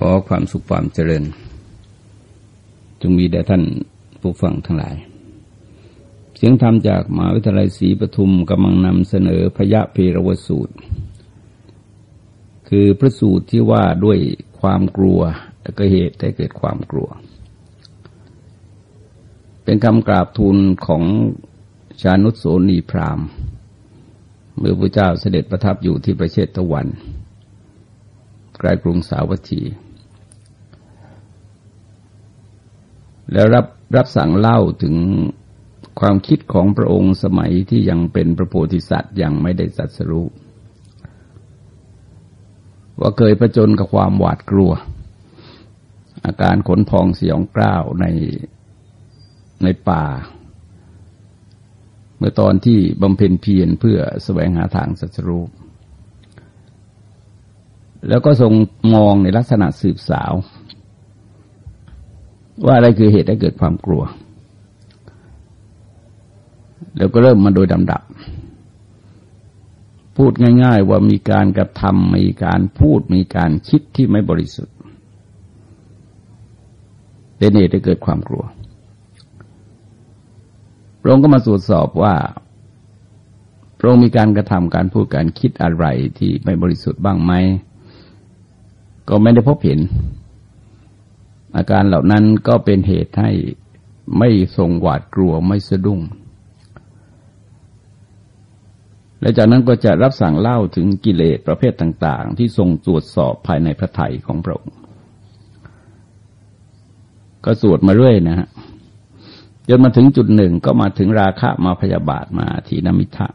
ขอความสุขความเจริญ จงมีแด่ท่านผู้ฟังทั้งหลาย เสียงธรรมจากมหาวิทยาลัยศรีปทุมกำลังนำเสนอพยะเพรวสูตร คือพระสูตรที่ว่าด้วยความกลัวและก็เหตุให้เกิดความกลัว เป็นคำกราบทูลของชานุสโสนีพรามเมื่อพระเจ้าเสด็จประทับอยู่ที่ประเทศตะวันใกล้กรุงสาวัตถี แล้วรับรับสั่งเล่าถึงความคิดของพระองค์สมัยที่ยังเป็นพระโพธิสัตว์ยังไม่ได้สัตสรู้ว่าเคยประจนกับความหวาดกลัว อาการขนพองเสียงกล้าวในในป่า เมื่อตอนที่บำเพ็ญเพียรเพื่อแสวงหาทางสัจรูป แล้วก็ทรงมองในลักษณะสืบสาว ว่าอะไรคือเหตุให้เกิดความกลัว แล้วก็เริ่มมาโดยดำดับ พูดง่าย ๆ ว่ามีการกระทำมีการพูดมีการคิดที่ไม่บริสุทธิ์ เป็นเหตุให้เกิดความกลัวพระองค์ก็มาตรวจสอบว่าพระองค์มีการกระทำการพูดการคิดอะไรที่ไม่บริสุทธิ์บ้างไหมก็ไม่ได้พบเห็น อาการเหล่านั้นก็เป็นเหตุให้ไม่ทรงหวาดกลัวไม่สะดุ้ง และจากนั้นก็จะรับสั่งเล่าถึงกิเลสประเภทต่าง ๆ ที่ทรงตรวจสอบภายในพระไถ่ของพระองค์ ก็สวดมาเรื่อยนะฮะจนมาถึงจุดหนึ่งก็มาถึงราคะมาพยาบาทมาทีนามิทะ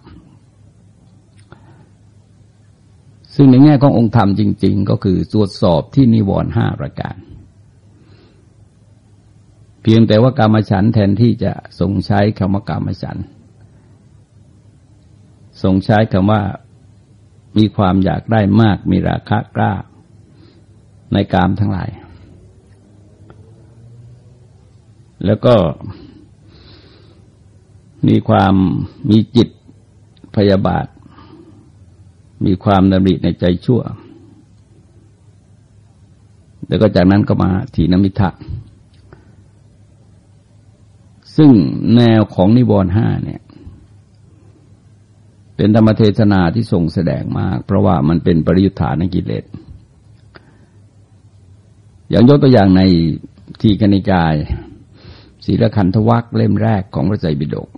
ซึ่งในแง่ขององค์ธรรมจริง ๆ ก็คือตรวจสอบที่นิวรณ์ห้าประการ เพียงแต่ว่ากรรมฉันแทนที่จะทรงใช้คำว่ากรรมฉันทรงใช้คำว่ามีความอยากได้มากมีราคะกล้า ในกามทั้งหลาย แล้วก็มีความมีจิตพยาบาท มีความดำริในใจชั่ว แล้วก็จากนั้นก็มาถีนมิทะ ซึ่งแนวของนิวรณ์ห้าเนี่ย เป็นธรรมเทศนาที่ส่งแสดงมาก เพราะว่ามันเป็นปริยุทธานกิเลส อย่างยกตัวอย่างในทีกนิกายศีลขันธวัคเล่มแรกของพระไตรปิฎก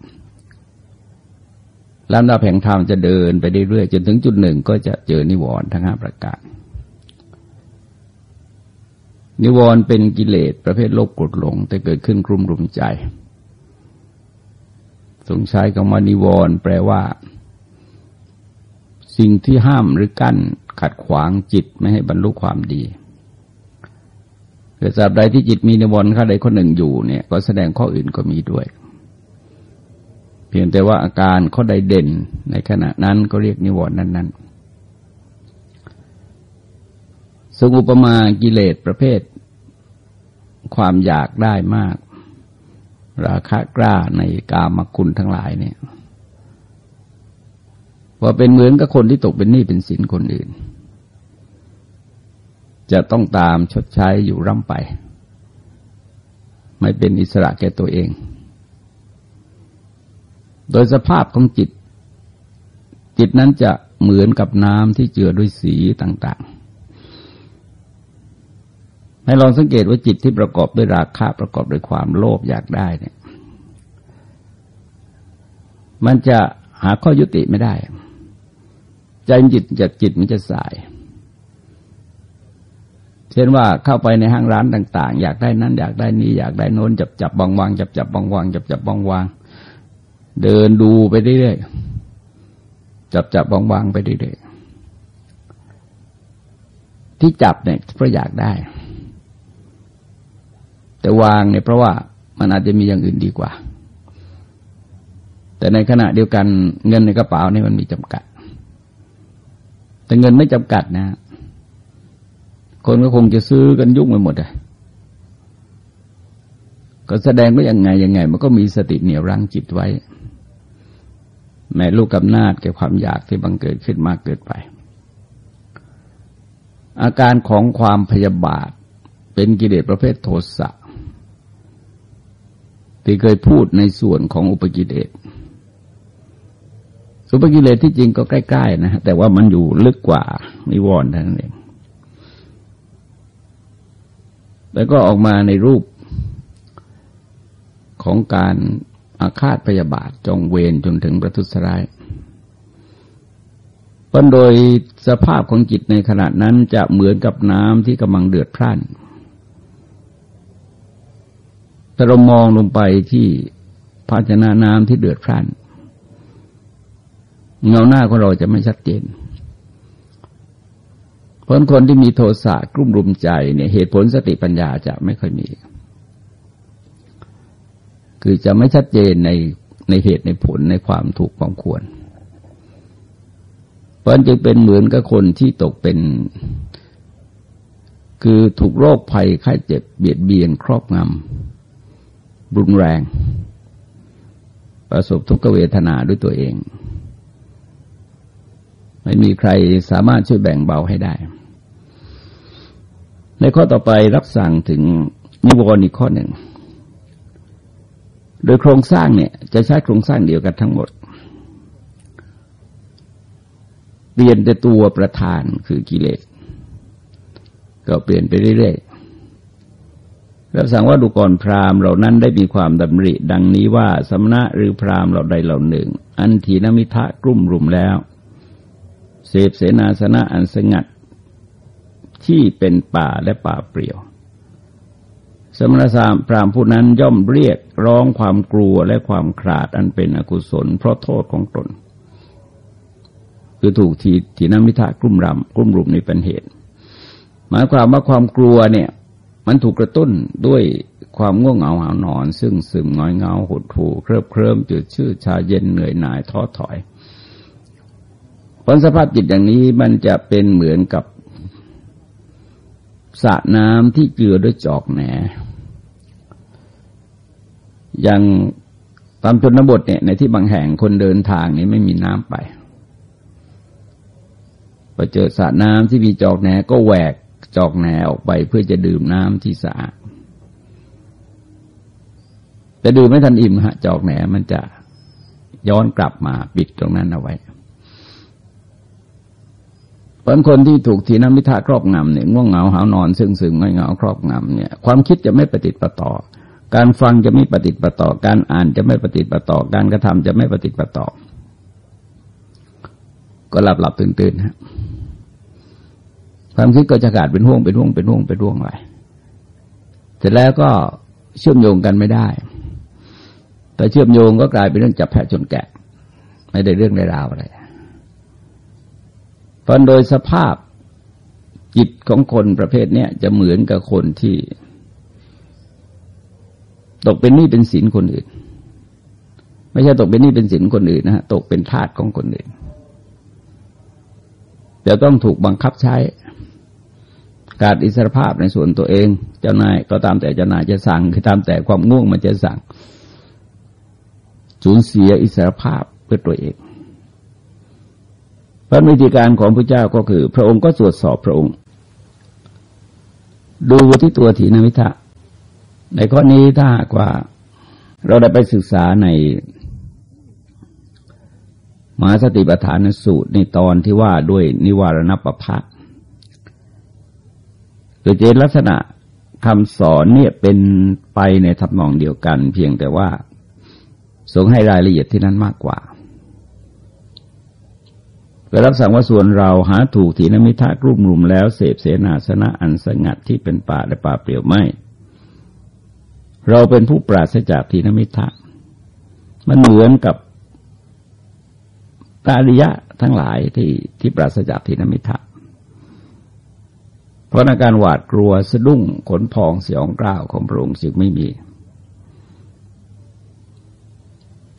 ลำดับแห่งธรรมจะเดินไปเรื่อยๆจนถึงจุดหนึ่งก็จะเจอนิวรณ์ทั้งห้าประการ นิวรณ์เป็นกิเลสประเภทโลกกดหลงแต่เกิดขึ้นกลุ่มรุมใจ สงใช้คำว่านิวรณ์แปลว่า สิ่งที่ห้ามหรือกั้นขัดขวางจิตไม่ให้บรรลุความดีเกิดจากใดที่จิตมีนิวรณ์ข้าใดข้อหนึ่งอยู่เนี่ย ก็แสดงข้ออื่นก็มีด้วย เพียงแต่ว่าอาการข้อใดเด่นในขณะนั้นก็เรียกนิวรณ์นั้น ๆสงอุปมากิเลสประเภท ความอยากได้มาก ราคะกล้าในกามคุณทั้งหลายเนี่ยว่าเป็นเหมือนกับคนที่ตกเป็นหนี้เป็นสินคนอื่น จะต้องตามชดใช้อยู่ร่ำไป ไม่เป็นอิสระแก่ตัวเอง โดยสภาพของจิต จิตนั้นจะเหมือนกับน้ำที่เจือด้วยสีต่าง ๆ ให้ลองสังเกตว่าจิตที่ประกอบด้วยราคะประกอบด้วยความโลภอยากได้เนี่ย มันจะหาข้อยุติไม่ได้ ใจจิตจะจิตมันจะสาย เช่นว่าเข้าไปในห้างร้านต่าง ๆ อยากได้นั้นอยากได้นี้อยากได้โน้นจับจับบางวางจับจับบางวางจับจับบางวางเดินดูไปเรื่อยๆจับจับวางวางไปเรื่อยๆที่จับเนี่ยเพราะอยากได้ แต่วางเนี่ยเพราะว่ามันอาจจะมีอย่างอื่นดีกว่า แต่ในขณะเดียวกันเงินในกระเป๋านี่มันมีจำกัด แต่เงินไม่จำกัดนะ คนก็คงจะซื้อกันยุ่งไปหมดเลยก็แสดงว่ายังไงยังไง มันก็มีสติเหนี่ยวรั้งจิตไว้ แม่ลูกกำนาจแก่ความอยากที่บังเกิดขึ้นมากเกิดไป อาการของความพยาบาทเป็นกิเลสประเภทโทสะ ที่เคยพูดในส่วนของอุปกิเลสอุปกิเลสที่จริงก็ใกล้ๆนะแต่ว่ามันอยู่ลึกกว่านิวรณ์นั่นเองแล้วก็ออกมาในรูปของการอาฆาตพยาบาทจองเวรจนถึงประทุษร้ายเพราะโดยสภาพของจิตในขณะนั้นจะเหมือนกับน้ำที่กำลังเดือดพร่าน ถ้าเรามองลงไปที่ภาชนะน้ำที่เดือดพร่านเงาหน้าของเราจะไม่ชัดเจน เพราะคนที่มีโทสะกลุ่มรุมใจเนี่ยเหตุผลสติปัญญาจะไม่ค่อยมี คือจะไม่ชัดเจนในในเหตุในผลในความถูกความควร เพราะจึงเป็นเหมือนกับคนที่ตกเป็น คือถูกโรคภัยไข้เจ็บเบียดเบียนครอบงำ รุนแรง ประสบทุกขเวทนาด้วยตัวเอง ไม่มีใครสามารถช่วยแบ่งเบาให้ได้ ในข้อต่อไปรับสั่งถึงนิวรณ์อีกข้อหนึ่ง โดยโครงสร้างเนี่ยจะใช้โครงสร้างเดียวกันทั้งหมด เปลี่ยนแต่ตัวประธานคือกิเลส ก็เปลี่ยนไปเรื่อยๆ รับสั่งว่าดูก่อนพราหมณ์เหล่านั้นได้มีความดำริ ดังนี้ว่าสมณะหรือพราหมณ์เหล่าใดเหล่าหนึ่ง อันทีนมิทะกลุ่มรุมแล้ว เสพเสนาสนะอันสงัด ที่เป็นป่าและป่าเปลี่ยว สมณสามพราหมณ์ผู้นั้นย่อมเรียกร้องความกลัวและความขาดอันเป็นอกุศล เพราะโทษของตน คือถูกทีทีนมิทะกลุ่มรำกลุ่มรุมนี้เป็นเหตุ หมายความว่าความกลัวเนี่ย มันถูกกระตุ้นด้วยความง่วงเหงาหานอน ซึ่งซึมง้อยเงาหดหู่เคริบเคลิ้มจืดชื่อชาเย็นเหนื่อยหน่ายท้อถอยผลสภาพจิตอย่างนี้มันจะเป็นเหมือนกับสระน้ำที่เจือด้วยจอกแหนอย่างตามชนบทเนี่ยในที่บางแห่งคนเดินทางนี้ไม่มีน้ำไปพอเจอสระน้ำที่มีจอกแหนก็แหวก จอกแหนออกไปเพื่อจะดื่มน้ำที่สะอาดแต่ดื่มไม่ทันอิ่มฮะจอกแหนมันจะย้อนกลับมาปิดตรงนั้นเอาไว้บางคนที่ถูกทีน้ำมิทาครอบงำเนี่ยง่วงเหงาหานอน ซึ่งซึ่งไม่เหงาครอบงำเนี่ยความคิดจะไม่ปฏิติประต่อ การฟังจะไม่ปฏิติประต่อ การอ่านจะไม่ปฏิติประต่อ การกระทำจะไม่ปฏิติประต่อ ก็หลับหลับตื่นตื่นฮะ ความคิดก็จะขาดเป็นห่วงเป็นห่วงเป็นห่วงเป็นห่วงไปเสร็จแล้วก็เชื่อมโยงกันไม่ได้แต่เชื่อมโยงก็กลายเป็นเรื่องจับแพะจนแกะ ไม่ได้เรื่องได้ราวอะไรเพราะโดยสภาพจิตของคนประเภทนี้จะเหมือนกับคนที่ ตกเป็นหนี้เป็นสินคนอื่น ไม่ใช่ตกเป็นหนี้เป็นสินคนอื่นนะฮะตกเป็นทาสของคนอื่นจะต้องถูกบังคับใช้ การอิสรภาพในส่วนตัวเอง เจ้านายก็ตามแต่เจ้านายจะสั่ง คือตามแต่ความง่วงมันจะสั่ง สูญเสียอิสรภาพเพื่อตัวเอง พระวิธีการของพระเจ้าก็คือ พระองค์ก็ตรวจสอบพระองค์ ดูที่ตัวถีนวิทะในข้อนี้ถ้าหากว่าเราได้ไปศึกษาในมหาสติปัฏฐานสูตรในตอนที่ว่าด้วยนิวารณปภะ โดยเจลักษณะคำสอนเนี่ยเป็นไปในทำนองเดียวกัน เพียงแต่ว่าทรงให้รายละเอียดที่นั้นมากกว่าก็รับสั่งว่าส่วนเราหาถูกถีนมิทะกลุ่มรุมแล้วเสพเสนาสนะอันสงัดที่เป็นป่าและป่าเปลี่ยวไม่ เราเป็นผู้ปราศจากถีนมิทะมันเหมือนกับกาลิยะทั้งหลายที่ที่ปราศจากถีนมิทะ เพราะอาการหวาดกลัวสะดุ้งขนพองเสียงกล้าวของพระองค์จึงไม่มี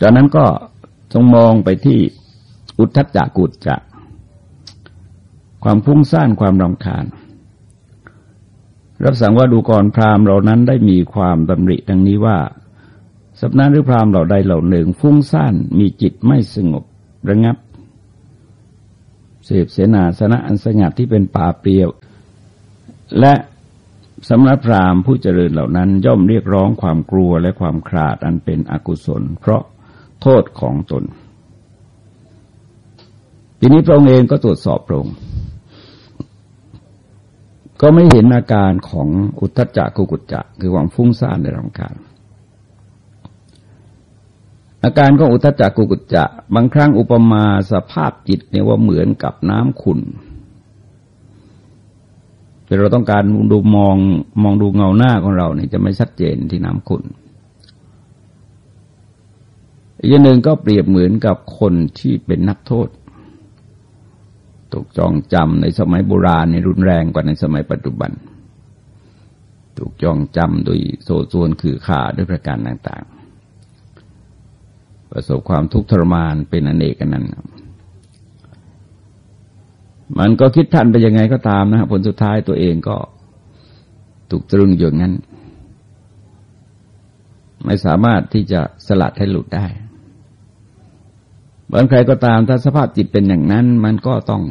จากนั้นก็จงมองไปที่อุทธัจจกุจจะความฟุ้งซ่านความรำคาญ รับสั่งว่าดูก่อนพราหมณ์เหล่านั้นได้มีความดำริดังนี้ว่าสัปนาหรือพราหมณ์เหล่าใดเหล่าหนึ่ง ฟุ้งซ่านมีจิตไม่สงบระงับเสพเสนาสนะอันสงัดที่เป็นป่าเปรียว และสำนักพราหมณ์ผู้เจริญเหล่านั้นย่อมเรียกร้องความกลัวและความขลาดอันเป็นอกุศล เพราะโทษของตน ทีนี้พระองค์เองก็ตรวจสอบพระองค์ก็ไม่เห็นอาการของอุทจจะกุกุจจะคือความฟุ้งซ่านในร่างกายอาการของอุทจจะกุกุจจะบางครั้งอุปมาสภาพจิตเนี่ยว่าเหมือนกับน้ำขุ่น แต่เราต้องการดูมองมองดูเงาหน้าของเราเนี่ยจะไม่ชัดเจนที่น้ำขุ่นอีกอย่างหนึ่งก็เปรียบเหมือนกับคนที่เป็นนักโทษถูกจองจำในสมัยโบราณในรุนแรงกว่าในสมัยปัจจุบัน ถูกจองจำโดยโซ่ส่วนคือขาด้วยประการต่าง ๆ ประสบความทุกข์ทรมานเป็นอเนกกันนั้น มันก็คิดทันไปยังไงก็ตามนะผลสุดท้ายตัวเองก็ถูกตรึงอยู่งั้น ไม่สามารถที่จะสลัดให้หลุดได้บางใครก็ตามถ้าสภาพจิตเป็นอย่างนั้น มันก็ต้อง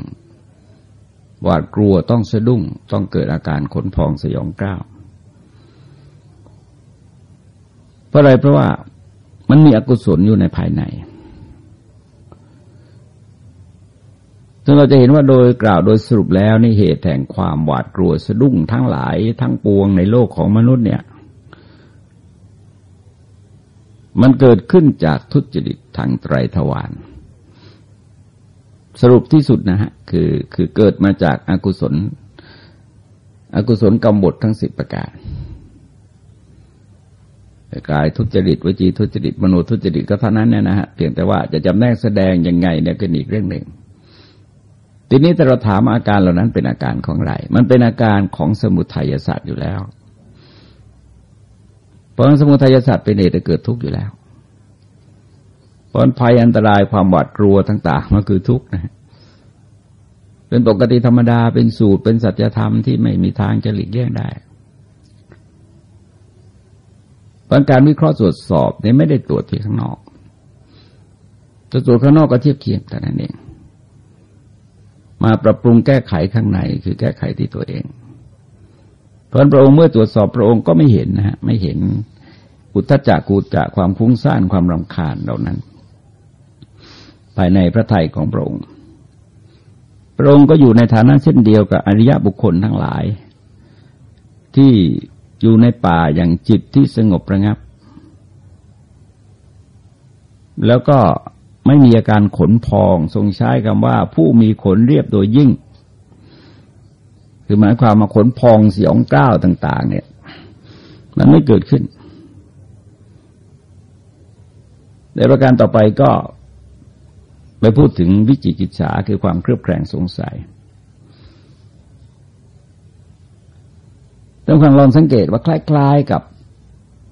หวาดกลัวต้องสะดุ้ง ต้องเกิดอาการขนพองสยองกล้าวเพราะอะไรเพราะว่ามันมีอกุศลอยู่ในภายใน ซึ่งเราจะเห็นว่าโดยกล่าวโดยสรุปแล้วในเหตุแห่งความหวาดกลัวสะดุ้งทั้งหลายทั้งปวงในโลกของมนุษย์เนี่ย มันเกิดขึ้นจากทุจริตทางไตรทวารสรุปที่สุดนะฮะคือคือเกิดมาจากอากุศล อกุศลกรรมบททั้งสิบประการกายทุจริตวิจีทุจริตมโนทุจริตก็เท่านั้นเนี่ยนะฮะเพียงแต่ว่าจะจำแนกแสดงยังไงเนี่ยก็อีกเรื่องหนึ่ง ทีนี้แต่เราถามอาการเหล่านั้นเป็นอาการของอะไร มันเป็นอาการของสมุทัยศาสตร์อยู่แล้ว เพราะสมุทัยศาสตร์เป็นเหตุเกิดทุกข์อยู่แล้วเพราะภัยอันตรายความหวาดกลัวต่าง ๆ มันคือทุกข์นะ เป็นปกติธรรมดาเป็นสูตรเป็นสัจธรรมที่ไม่มีทางจะหลีกเลี่ยงได้เพราะการวิเคราะห์ตรวจสอบเนี่ยไม่ได้ตรวจที่ข้างนอกจะตรวจข้างนอกก็เทียบเคียงแต่นั้นเอง มาปรับปรุงแก้ไขข้างในคือแก้ไขที่ตัวเอง เพราะพระองค์เมื่อตรวจสอบพระองค์ก็ไม่เห็นนะฮะไม่เห็นอุทธจักกูจะความคุ้งซ่านความรำคาญเหล่านั้น ภายในพระทัยของพระองค์ พระองค์ก็อยู่ในฐานะเช่นเดียวกับอริยบุคคลทั้งหลาย ที่อยู่ในป่าอย่างจิตที่สงบระงับ แล้วก็ ไม่มีอาการขนพอง ทรงใช้คำว่า ผู้มีขนเรียบโดยยิ่ง คือหมายความมาขนพองเสียงก้าวต่าง ๆ เนี่ย มันไม่เกิดขึ้นในประการต่อไปก็ไปพูดถึงวิจิกิจฉาคือความเครือบแคลงสงสัยต้องฟังลองสังเกตว่าคล้าย ๆกับ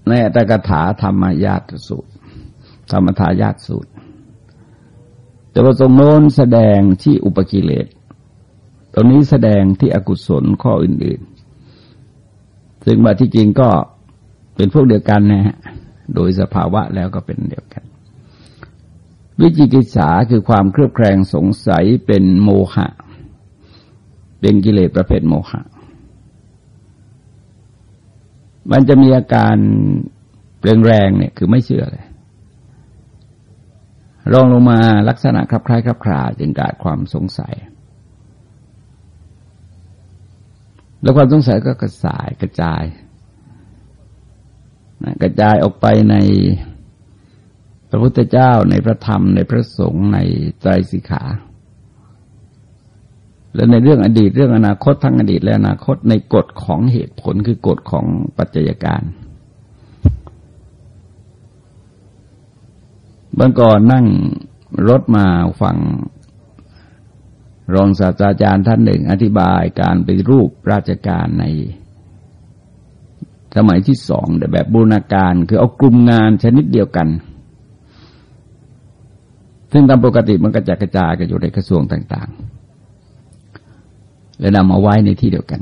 ในอัตถกถาธรรมญาติสูตร ธรรมทายาตสูตร แต่ว่าตรงโน้นแสดงที่อุปกิเลส ตรงนี้แสดงที่อกุศลข้ออื่นๆ ซึ่งมาที่จริงก็เป็นพวกเดียวกันนะฮะ โดยสภาวะแล้วก็เป็นเดียวกัน วิจิกิจฉาคือความเครือบแคลงสงสัยเป็นโมหะ เป็นกิเลสประเภทโมหะ มันจะมีอาการแรงๆเนี่ยคือไม่เชื่อเลย รองลงมาลักษณะคลับคล้ายคลับคลาจึงกาดความสงสัย แล้วความสงสัยก็กระสายกระจายนะกระจายออกไปในพระพุทธเจ้าในพระธรรมในพระสงฆ์ในใจสิกขา และในเรื่องอดีตเรื่องอนาคตทั้งอดีตและอนาคตในกฎของเหตุผลคือกฎของปัจจัยการเมื่อก่อนนั่งรถมาฟัง รองศาสตราจารย์ท่านหนึ่ง อธิบายการไปรูปราชการใน สมัยที่สองแบบบูรณาการคือเอากลุ่มงานชนิดเดียวกัน ซึ่งตามปกติมันก็จะกระจายกันอยู่ในกระทรวงต่าง ๆ และนำมาไว้ในที่เดียวกัน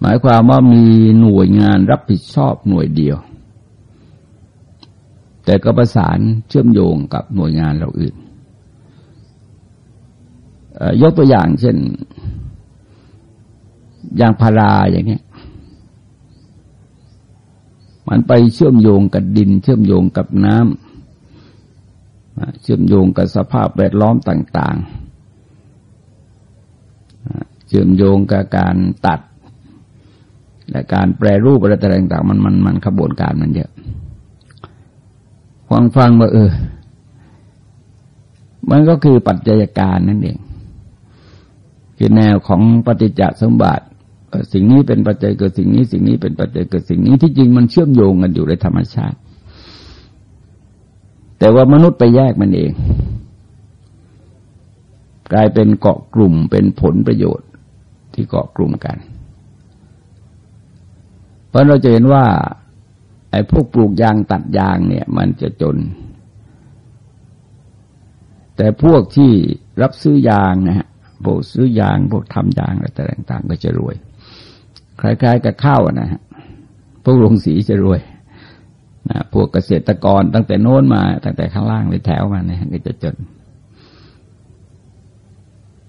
หมายความว่ามีหน่วยงานรับผิดชอบหน่วยเดียว แต่ก็ประสานเชื่อมโยงกับหน่วยงานเราอื่น ยกตัวอย่างเช่นยางพาราอย่างเนี้ยมันไปเชื่อมโยงกับดิน เชื่อมโยงกับน้ำเชื่อมโยงกับสภาพแวดล้อมต่าง ๆ เชื่อมโยงกับการตัด และการแปรรูปอะไรต่างๆมันมันมันขบวนการมันเยอะ ฟังฟังว่าเออ มันก็คือปัจจัยการนั่นเอง คือแนวของปฏิจจสมบัติสิ่งนี้เป็นปัจจัยเกิดสิ่งนี้ สิ่งนี้เป็นปัจจัยเกิดสิ่งนี้ที่จริงมันเชื่อมโยงกันอยู่ในธรรมชาติ แต่ว่ามนุษย์ไปแยกมันเอง กลายเป็นเกาะกลุ่มเป็นผลประโยชน์ที่เกาะกลุ่มกัน เพราะเราจะเห็นว่า ไอ้พวกปลูกยางตัดยางเนี่ย มันจะจน แต่พวกที่รับซื้อยางนะฮะพวกซื้อยางพวกทำยางอะไรต่าง ๆ ก็จะรวย คล้าย ๆ กับข้าวนะฮะพวกโรงสีจะรวยนะพวกเกษตรกรตั้งแต่โน้นมา ตั้งแต่ข้างล่างเลยแถวมาเนี่ยก็จะจน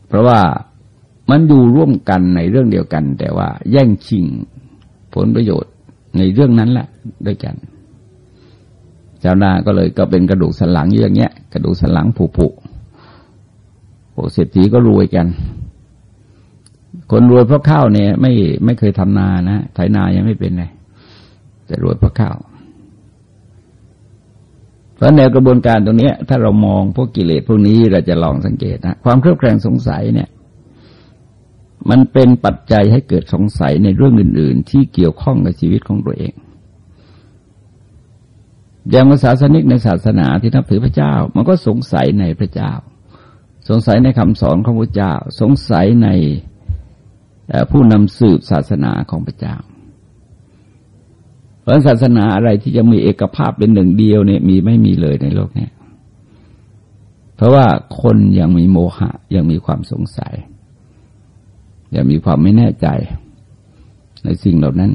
เพราะว่ามันอยู่ร่วมกันในเรื่องเดียวกัน แต่ว่าแย่งชิงผลประโยชน์ ในเรื่องนั้นแหละด้วยกันชาวนาก็เลยก็เป็นกระดูกสันหลังอย่างเงี้ย กระดูกสันหลังผุผุพวกเศรษฐีก็รวยกัน คนรวยเพราะข้าวเนี่ยไม่ไม่เคยทำนานะไถนายังไม่เป็นเลยแต่รวยเพราะข้าวเพราะแนวกระบวนการตรงนี้ถ้าเรามองพวกกิเลสพวกนี้เราจะลองสังเกตนะความเครือบแคลงสงสัยเนี่ย มันเป็นปัจจัยให้เกิดสงสัยในเรื่องอื่น ๆ ที่เกี่ยวข้องกับชีวิตของตัวเอง อย่างภาษาสนิกในศาสนาที่นับถือพระเจ้า มันก็สงสัยในพระเจ้า สงสัยในคำสอนของพระเจ้า สงสัยในผู้นำสืบศาสนาของพระเจ้า เพราะศาสนาอะไรที่จะมีเอกภาพเป็นหนึ่งเดียวเนี่ยมีไม่มีเลยในโลกนี้เพราะว่าคนยังมีโมหะยังมีความสงสัย อยังมีความไม่แน่ใจในสิ่งเหล่านั้น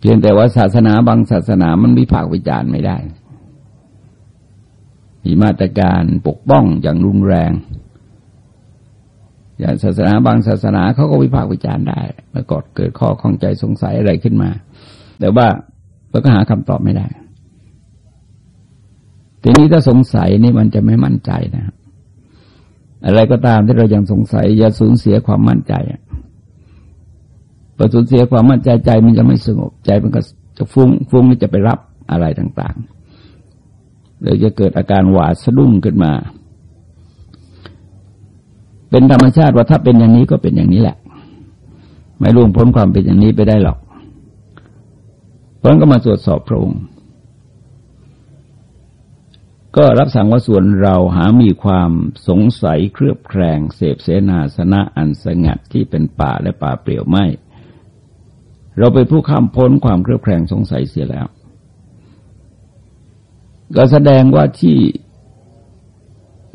เพียงแต่ว่าศาสนาบางศาสนามันวิพากษ์วิจารณ์ไม่ได้ มีมาตรการปกป้องอย่างรุนแรง อย่างศาสนาบางศาสนาเขาก็วิพากษ์วิจารณ์ได้เมื่อก่อนเกิดข้อข้องใจสงสัยอะไรขึ้นมา แต่ว่าเราก็หาคำตอบไม่ได้ทีนี้ถ้าสงสัยนี่มันจะไม่มั่นใจนะครับ อะไรก็ตามที่เรายังสงสัย อย่าสูญเสียความมั่นใจพอสูญเสียความมั่นใจใจมันจะไม่สงบใจมันก็จะฟุง้งฟุ้งจะไปรับอะไรต่างๆเลยจะเกิดอาการหวาดสะดุ้งขึ้นมา เป็นธรรมชาติว่าถ้าเป็นอย่างนี้ก็เป็นอย่างนี้แหละ ไม่ล่วงพ้นความเป็นอย่างนี้ไปได้หรอกเพราะก็มาตรวจสอบพระองค์ ก็รับสั่งว่าส่วนเราหามีความสงสัยเครือบแคลงเสพเสนาสนะอันสงัดที่เป็นป่าและป่าเปลี่ยวไม่ เราไปผู้ข้ามพ้นความเครือบแคลงสงสัยเสียแล้ว ก็แสดงว่าที่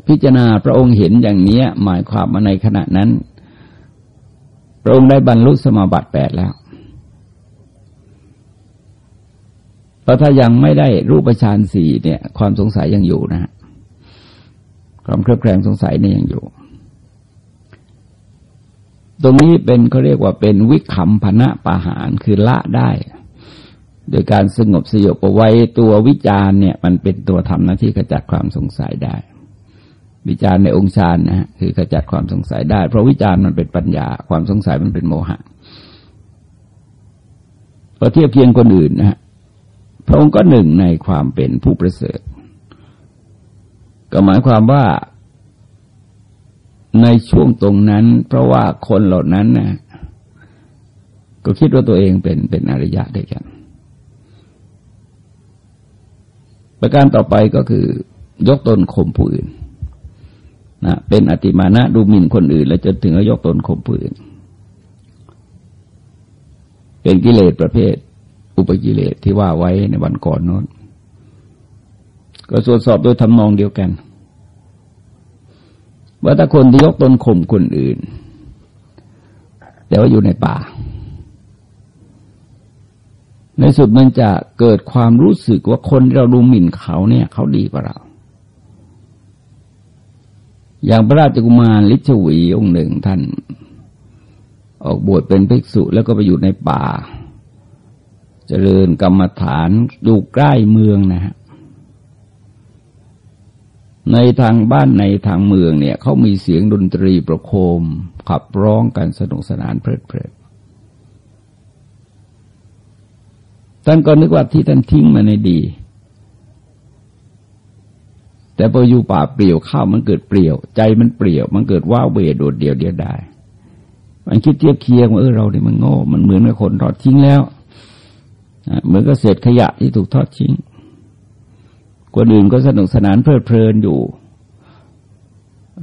พิจารณาพระองค์เห็นอย่างนี้หมายความว่าในขณะนั้น พระองค์ได้บรรลุสมาบัติแปดแล้ว เพราะถ้ายังไม่ได้รูปฌานสี่เนี่ย ความสงสัยยังอยู่นะความเครือบแคลงสงสัยนี่ยังอยู่ ตรงนี้เป็นเขาเรียกว่าเป็นวิขำพนะปาหารคือละได้ โดยการสงบสยบเอาไว้ตัววิจารเนี่ย มันเป็นตัวทำหน้าที่ขจัดความสงสัยได้ วิจารในองค์ฌานนะฮะคือขจัดความสงสัยได้ เพราะวิจารมันเป็นปัญญา ความสงสัยมันเป็นโมหะพอเทียบเคียงคนอื่นนะฮะ พระองค์ก็หนึ่งในความเป็นผู้ประเสริฐ ก็หมายความว่าในช่วงตรงนั้น เพราะว่าคนเหล่านั้นนะก็คิดว่าตัวเองเป็นเป็นอริยะได้กัน ประการต่อไปก็คือยกตนข่มผู้อื่นนะเป็นอติมานะดูหมิ่นคนอื่น แล้วจนถึงยกตนข่มผู้อื่น เป็นกิเลสประเภท อุปกิเลสที่ว่าไว้ในวันก่อนโน้น ก็ตรวจสอบโดยทำนองเดียวกัน ว่าถ้าคนที่ยกตนข่มคนอื่น แต่ว่าอยู่ในป่า ในสุดมันจะเกิดความรู้สึกว่าคนเราดูหมิ่นเขาเนี่ย เขาดีกว่าเรา อย่างพระราชกุมารลิชวีองค์หนึ่งท่าน ออกบวชเป็นภิกษุแล้วก็ไปอยู่ในป่า เจริญกรรมฐานอยู่ใกล้เมืองนะฮะในทางบ้านในทางเมืองเนี่ยเขามีเสียงดนตรีประโคม ขับร้องกันสนุกสนานเพลิดเพลินท่านก็นึกว่าที่ท่านทิ้งมาในดี แต่พออยู่ป่าเปลี่ยวข้าวมันเกิดเปลี่ยว ใจมันเปลี่ยว มันเกิดว้าเวโดดเดียวเดียวได้ มันคิดเทียบเคียงว่าเออเราเนี่ยมันโง่ มันเหมือนกับคนทอดทิ้งแล้ว เหมือนกับเศษขยะที่ถูกทอดทิ้งคนอื่นก็สนุกสนานเพลิดเพลินอยู่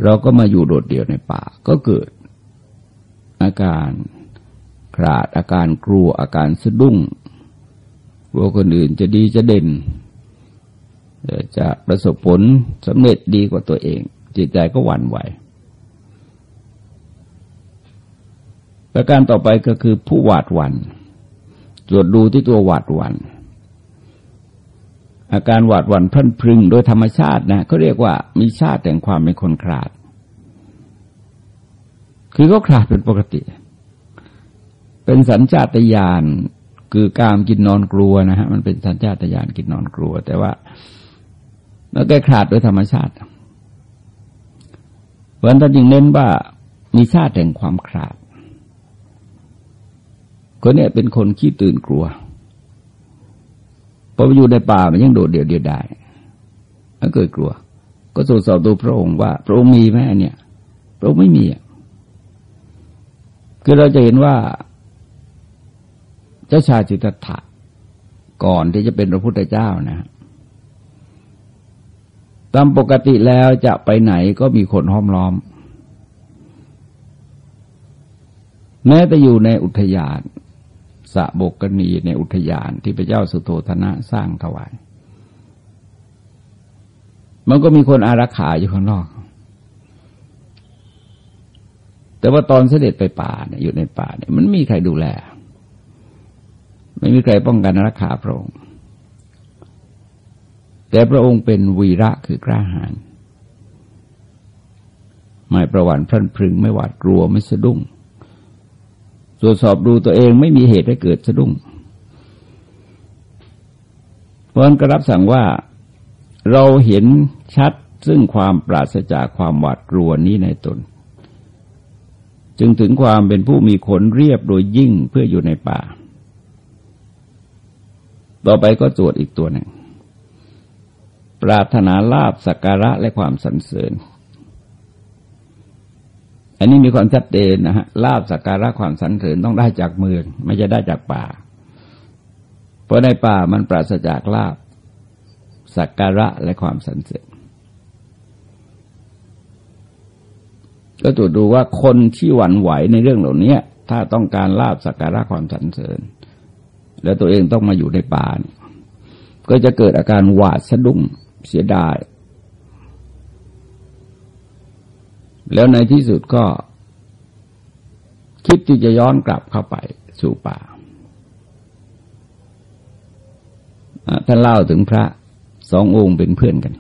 เราก็มาอยู่โดดเดี่ยวในป่า ก็เกิด อาการขาดอาการกลัวอาการสะดุ้งกลัวคนอื่นจะดีจะเด่นจะประสบผลสำเร็จดีกว่าตัวเอง จิตใจก็หวั่นไหวประการต่อไปก็คือผู้หวาดหวัน่น ตรวจดูที่ตัวหวาดหวัน่นอาการหวาดหวั่นพรั่นพรึงโดยธรรมชาตินะเขาเรียกว่ามีชาติแต่งความเป็นคนขาด คือก็ขาดเป็นปกติ เป็นสัญชาตญาณคือกามกินนอนกลัวนะฮะมันเป็นสัญชาตญาณกินนอนกลัว แต่ว่าแล้วแกขาดโดยธรรมชาติเพราะนั้นท่านจึงเน้นว่ามีชาติแห่งความขาด คนนี้เป็นคนขี้ตื่นกลัวพอไปอยู่ในป่ามันยังโดดเดี่ยวเดียวได้ก็เกิดกลัว ก็ตรวจสอบตัวพระองค์ว่า พระองค์มีไหมเนี่ย พระองค์ไม่มีคือเราจะเห็นว่า เจ้าชายจิตตถะก่อนที่จะเป็นพระพุทธเจ้านะตามปกติแล้วจะไปไหนก็มีคนห้อมล้อม แม้แต่อยู่ในอุทยาน สะบกนีในอุทยานที่พระเจ้าสุโธธนะสร้างถวาย มันก็มีคนอารักขาอยู่ข้างนอก แต่ว่าตอนเสด็จไปป่าเนี่ยอยู่ในป่าเนี่ยมันมีใครดูแล ไม่มีใครป้องกันรักขาพระองค์ แต่พระองค์เป็นวีระคือกล้าหาญไม่ประวัติพรันพรึงไม่หวาดกลัวไม่สะดุ้ง ตรวจสอบดูตัวเองไม่มีเหตุให้เกิดสะดุ้งเพราะนั้นก็รับสั่งว่าเราเห็นชัดซึ่งความปราศจากความหวาดกลัวนี้ในตน จึงถึงความเป็นผู้มีขนเรียบโดยยิ่งเพื่ออยู่ในป่า ต่อไปก็ตรวจอีกตัวหนึ่ง ปรารถนาลาบสักการะและความสรรเสริญ อันนี้มีความชัดเจนนะฮะลาบสักการะความสันเสริญต้องได้จากเมืองไม่จะได้จากป่า เพราะในป่ามันปราศจากลาบสักการะและความสันเสริญก็ตรวจดูว่าคนที่หวั่นไหวในเรื่องเหล่านี้ถ้าต้องการลาบสักการะความสันเสริญ แล้วตัวเองต้องมาอยู่ในป่าก็จะเกิดอาการหวาดสะดุ้งเสียดาย แล้วในที่สุดก็ คิดที่จะย้อนกลับเข้าไปสู่ป่าท่านเล่าถึงพระสององค์เป็นเพื่อนกัน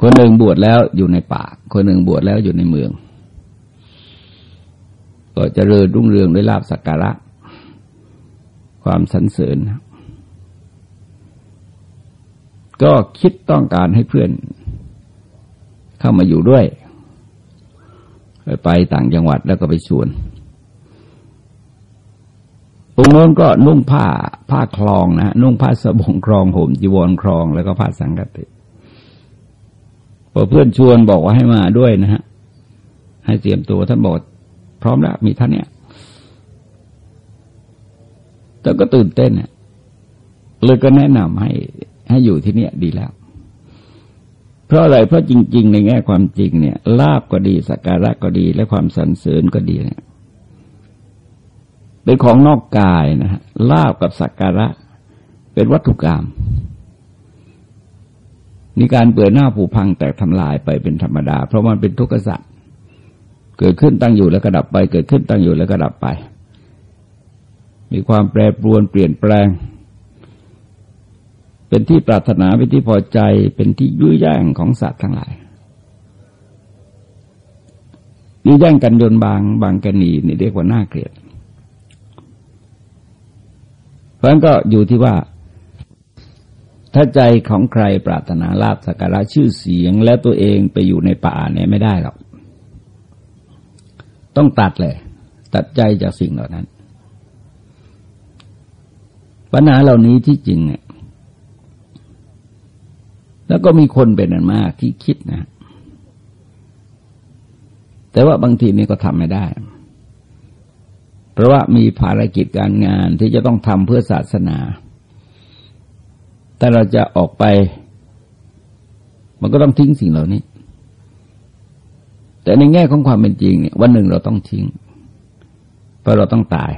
คนหนึ่งบวชแล้วอยู่ในป่า คนหนึ่งบวชแล้วอยู่ในเมือง ก็จะเริญรุ่งเรืองด้วยลาบสักการะ ความสรรเสริญ ก็คิดต้องการให้เพื่อน เข้ามาอยู่ด้วย ไปต่างจังหวัดแล้วก็ไปชวนองค์โน้นก็นุ่งผ้าผ้าคลองนะนุ่งผ้าสบงคลองห่มจีวรคลอง แล้วก็ผ้าสังกติพอเพื่อนชวนบอกว่าให้มาด้วยนะฮะให้เตรียมตัวท่านบอกพร้อมแล้วมีท่านเนี่ยแต่ก็ตื่นเต้นเนี่ยเลยก็แนะนำให้ให้อยู่ที่เนี่ยดีแล้ว เพราะอะไรเพราะจริง ๆ ในแง่ความจริงเนี่ยลาบก็ดีสักการะก็ดี และความสรรเสริญก็ดีเนี่ยเป็นของนอกกายนะฮะลาบกับสักการะ เป็นวัตถุกรรมมีการเปื่อยหน้าผุพังแตกทำลายไปเป็นธรรมดา เพราะมันเป็นทุกข์สัตว์เกิดขึ้นตั้งอยู่แล้วก็ดับไป เกิดขึ้นตั้งอยู่แล้วก็ดับไป มีความแปรปรวนเปลี่ยนแปลง เป็นที่ปรารถนาเป็นที่พอใจเป็นที่ยื้อแย่งของสัตว์ทั้งหลายยื้อแย่งกันโยนบางบางกรณีนี่เรียกว่าน่าเกลียดเพราะนั้นก็อยู่ที่ว่า ถ้าใจของใครปรารถนาลาบสักการะชื่อเสียง และตัวเองไปอยู่ในป่าเนี่ยไม่ได้หรอก ต้องตัดเลย ตัดใจจากสิ่งเหล่านั้น ปัญหาเหล่านี้ที่จริงเนี่ย แล้วก็มีคนเป็นอันมากที่คิดนะ แต่ว่าบางทีนี่ก็ทำไม่ได้ เพราะว่ามีภารกิจการงานที่จะต้องทำเพื่อศาสนา แต่เราจะออกไป มันก็ต้องทิ้งสิ่งเหล่านี้ แต่ในแง่ของความเป็นจริงเนี่ยวันหนึ่งเราต้องทิ้ง เพราะเราต้องตาย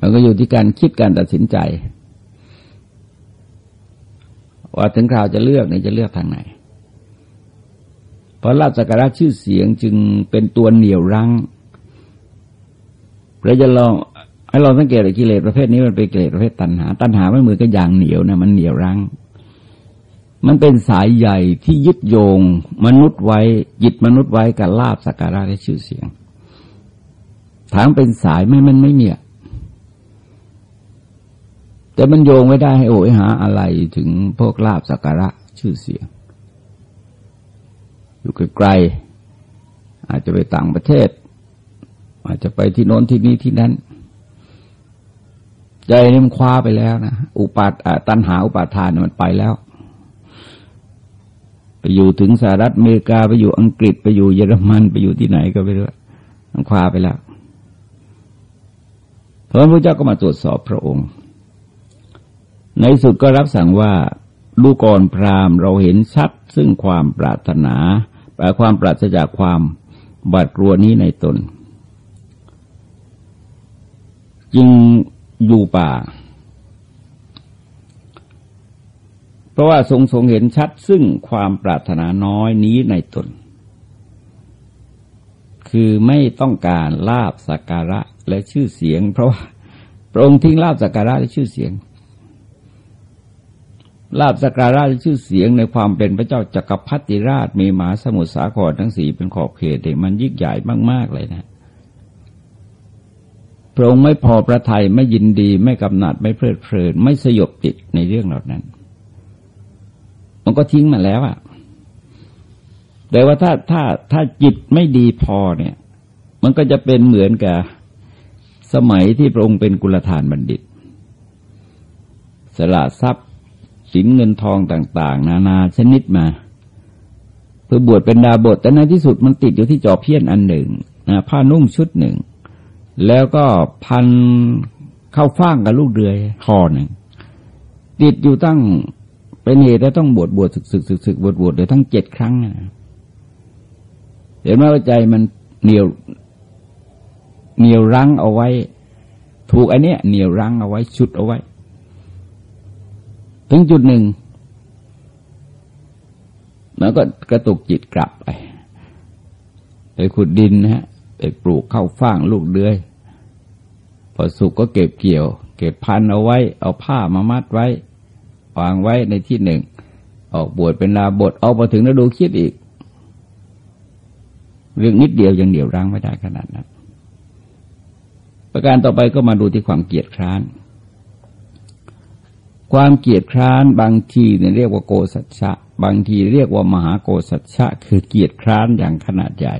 มันก็อยู่ที่การคิดการตัดสินใจ ว่าถึงคราวจะเลือกเนี่ยจะเลือกทางไหน เพราะลาบสการชื่อเสียงจึงเป็นตัวเหนี่ยวรั้งเราจะลองให้เราสังเกตกิเลสประเภทนี้มันเป็นกิเลสประเภทตัณหา ตัณหาไม่เหมือนกับอย่างเหนียวนะมันเหนียวรั้ง มันเป็นสายใหญ่ที่ยึดโยง มนุษย์ไว้ยึดมนุษย์ไว้กับลาบสักการะและชื่อเสียงถามเป็นสายไม่มันไม่เมีย แต่มันโยงไว้ได้ให้โอยหาอะไรถึงพวกลาบสักการะชื่อเสียง อยู่ไกลๆอาจจะไปต่างประเทศ อาจจะไปที่โน้นที่นี้ที่นั้น ใจนี่มันคว้าไปแล้วนะอุปาตันหาอุปาทานมันไปแล้ว ไปอยู่ถึงสหรัฐอเมริกาไปอยู่อังกฤษไปอยู่เยอรมันไปอยู่ที่ไหนก็ไปด้วยมันคว้าไปแล้วเพราะพุทธเจ้าก็มาตรวจสอบพระองค์ ในสุดก็รับสั่งว่าดูก่อนพรามเราเห็นชัดซึ่งความปรารถนาแปลความปราศจากความบาดกลัวนี้ในตน จึงอยู่ป่า เพราะว่าทรงทรงเห็นชัดซึ่งความปรารถนาน้อยนี้ในตน คือไม่ต้องการลาบสักการะและชื่อเสียง เพราะว่าพระองค์ทิ้งลาบสักการะและชื่อเสียง ลาบสการะชื่อเสียงในความเป็นพระเจ้าจักรพรรดิราชมีหมาสมุทรสาครทั้งสี่เป็นขอบเขตเนี่ยมันยิ่งใหญ่มาก ๆ เลยนะพระองค์ไม่พอพระทัยไม่ยินดีไม่กำหนัดไม่เพลิดเพลิน ไม่สยบติดในเรื่องเหล่านั้น มันก็ทิ้งมาแล้วอะแต่ว่าถ้าถ้าถ้าจิตไม่ดีพอเนี่ย มันก็จะเป็นเหมือนกับสมัยที่พระองค์เป็นกุลธานบัณฑิต สละทรัพย์ สินเงินทองต่าง ๆ นานาชนิดมา เพื่อบวชเป็นดาบทแต่ในที่สุดมันติดอยู่ที่จอเพี้ยนอันหนึ่งนะผ้านุ่งชุดหนึ่ง แล้วก็พันเข้าฟ้างกับลูกเรือคอหนึ่ง ติดอยู่ตั้งเป็นเหตุแล้วต้องบวชบวชศึกศึกศึกศึกบวชบวชเลยทั้งเจ็ดครั้งนะเห็นไหมว่าใจมันเหนียวเหนียวรั้งเอาไว้ ถูกไอเนี้ยเหนียวรั้งเอาไว้ชุดเอาไว้ ถึงจุดหนึ่งมันก็กระตุกจิตกลับไป ไปขุดดินนะฮะไปปลูกข้าวฟ่างลูกเดือย พอสุกก็เก็บเกี่ยว เก็บพันเอาไว้ เอาผ้ามามัดไว้ วางไว้ในที่หนึ่ง ออกบวชเป็นลาบทเอาพอถึงแล้วดูคิดอีก เรื่องนิดเดียวยังเดี่ยวร้างไม่ได้ขนาดนั้นประการต่อไปก็มาดูที่ความเกียดคร้าน ความเกียดคร้านบางทีเนี่ยเรียกว่าโกสัจฉะบางทีเรียกว่ามหาโกสัจฉะคือเกียดคร้านอย่างขนาดใหญ่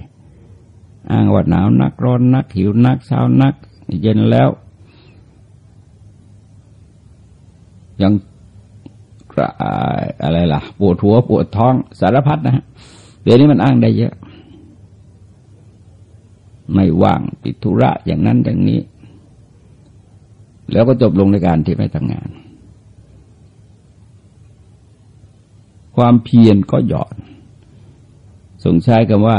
อ้างว่าหนาวนักร้อนนัก หิวนักเช้านัก เย็นแล้วยังอะไรล่ะ ปวดหัวปวดท้องสารพัดนะฮะเดี๋ยวนี้มันอ้างได้เยอะ ไม่ว่างติดธุระอย่างนั้นอย่างนี้ แล้วก็จบลงในการที่ไม่ทำงาน ความเพียรก็หย่อนสงใช้คำว่า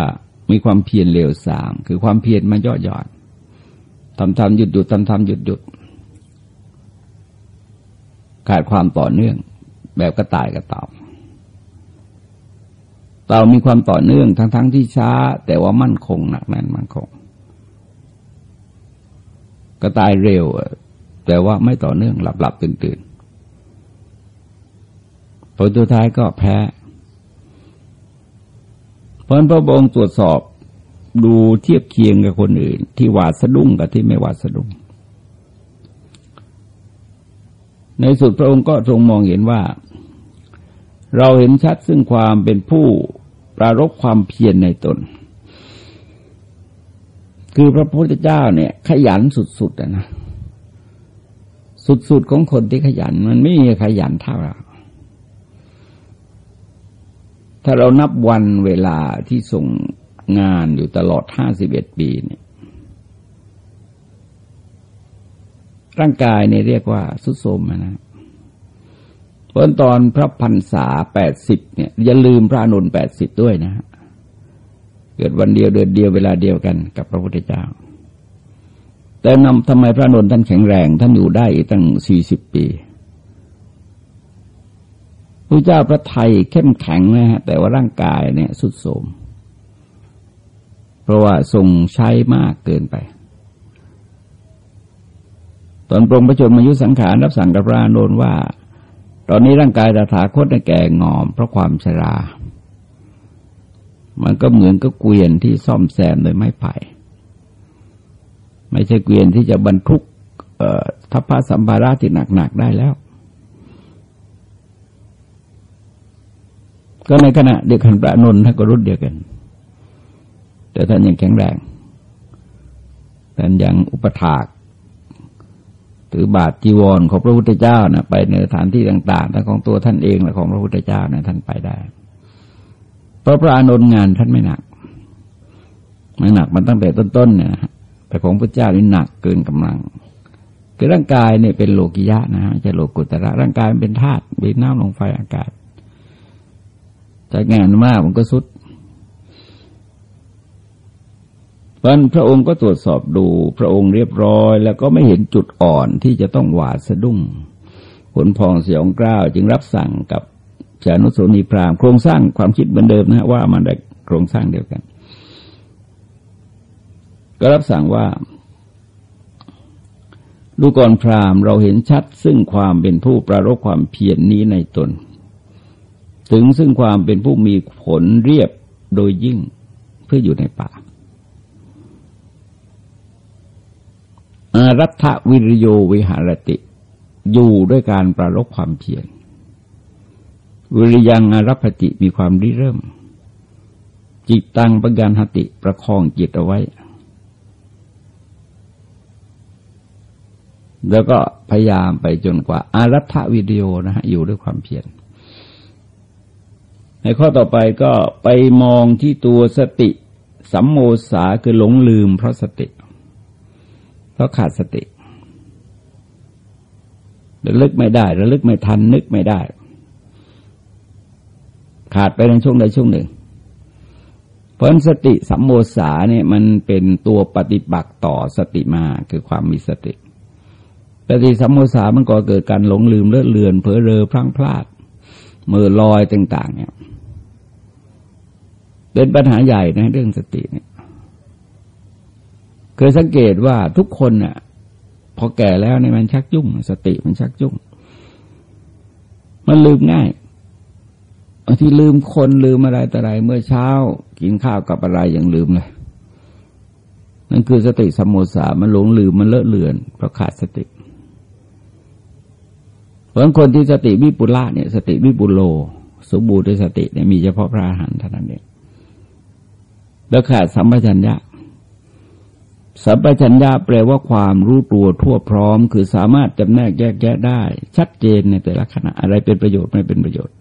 มีความเพียรเร็วสามคือความเพียรมันย่อหย่อนทำทำหยุดหยุดทำทำหยุดหยุดขาดความต่อเนื่อง แบบกระต่ายกระเต่าเต่ามีความต่อเนื่องทั้งทั้งที่ช้า แต่ว่ามั่นคงหนักแน่นมั่นคง กระต่ายเร็ว แต่ว่าไม่ต่อเนื่องหลับหลับตื่นตื่น ผลสุดท้ายก็แพ้เพราะพระองค์ตรวจสอบดูเทียบเคียงกับคนอื่น ที่หวาดสะดุ้งกับที่ไม่หวาดสะดุ้ง ในสุดพระองค์ก็ทรงมองเห็นว่า เราเห็นชัดซึ่งความเป็นผู้ปรารบความเพียรในตน คือพระพุทธเจ้าเนี่ย ขยันสุดๆนะ สุดๆของคนที่ขยัน มันไม่มีขยันเท่าเรา ถ้าเรานับวันเวลาที่ส่งงานอยู่ตลอดห้าสิบเอ็ดปีเนี่ยร่างกายเนี่ยเรียกว่าสุดโทมนะเพราะตอนพระพันษาแปดสิบเนี่ย อย่าลืมพระนุนแปดสิบด้วยนะเกิดวันเดียวเดือนเดียวเวลาเดียวกันกับพระพุทธเจ้า แต่นำทำไมพระนนท่านแข็งแรง ท่านอยู่ได้ตั้งสี่สิบปี พระเจ้าพระไทยเข้มแข็งนะฮะแต่ว่าร่างกายเนี่ยสุดโทมเพราะว่าทรงใช้มากเกินไป ตอนปรงประชนมายุสังขารรับสั่งกับพระนนว่า ตอนนี้ร่างกายตถาคตแก่งอม เพราะความชรา มันก็เหมือนกับเกวียนที่ซ่อมแซมโดยไม้ไผ่ไม่ใช่เกวียนที่จะบรรทุกทัพพระสัมภาระที่หนักๆได้แล้ว ก็ในขณะเดียวกันพระนนท์ท่านก็รุ่นเดียวกัน แต่ท่านยังแข็งแรงท่านยังอุปถากถือบาทจีวรของพระพุทธเจ้านะไปในสถานที่ต่างๆทั้งของตัวท่านเองและของพระพุทธเจ้านะท่านไปได้ เพราะพระอานนท์งานท่านไม่หนักไม่หนักมันตั้งแต่ต้นๆเนี่ยแต่ของพระเจ้านี่หนักเกินกำลัง คือร่างกายเนี่ยเป็นโลกิยะนะฮะจะโลกุตระร่างกายมันเป็นธาตุเป็นน้ำลงไฟอากาศ แต่งานมากมันก็สุดวันพระองค์ก็ตรวจสอบดูพระองค์เรียบร้อย แล้วก็ไม่เห็นจุดอ่อนที่จะต้องหวาดสะดุ้งผลพองเสียงกล้าวจึงรับสั่งกับจานุสนีพรามโครงสร้างความคิดเหมือนเดิมนะว่ามันได้โครงสร้างเดียวกัน ก็รับสั่งว่าดูก่อนพรามเราเห็นชัดซึ่งความเป็นผู้ประรบความเพียรนนี้ในตน ถึงซึ่งความเป็นผู้มีผลเรียบโดยยิ่งเพื่ออยู่ในป่าอารัฐวิริโยวิหารติ อยู่ด้วยการประลบความเพียรวิริยังอารัพติมีความริเริ่ม จิตตังประการหติประคองจิตเอาไว้ แล้วก็พยายามไปจนกว่าอารัฐวิริโยนะฮะอยู่ด้วยความเพียร ในข้อต่อไปก็ไปมองที่ตัวสติสัมโมสาคือหลงลืมเพราะสติ เพราะขาดสติระลึกไม่ได้ระลึกไม่ทันนึกไม่ได้ ขาดไปในช่วงใดช่วงหนึ่ง เพราะสติสัมโมสาเนี่ยมันเป็นตัวปฏิบัติต่อสติมาคือความมีสติปฏิสัมโมสามันก็เกิดการหลงลืมเลื่อนเลือนเผลอเรอพลั้งพลาด มือลอยต่าง ๆ เนี่ย เป็นปัญหาใหญ่นะเรื่องสติเนี่ยเคยสังเกตว่าทุกคนน่ะ พอแก่แล้วเนี่ยมันชักยุ่ง สติมันชักยุ่ง มันลืมง่ายบางทีลืมคนลืมอะไรแต่อะไร เมื่อเช้า กินข้าวกับอะไรยังลืมเลยนั่นคือสติสมโมสามันหลงลืมมันเลอะเลือนเพราะขาดสติเราะคนที่สติวิปุละเนี่ยสติวิปุโล สมบูรณ์ด้วยสติเนี่ยมีเฉพาะพระอรหันต์เท่านั้นเองแล้วขาดสัมปชัญญะ สัมปชัญญะแปลว่าความรู้ตัวทั่วพร้อม คือสามารถจำแนกแยกแยะได้ ชัดเจนในแต่ละขณะอะไรเป็นประโยชน์ไม่เป็นประโยชน์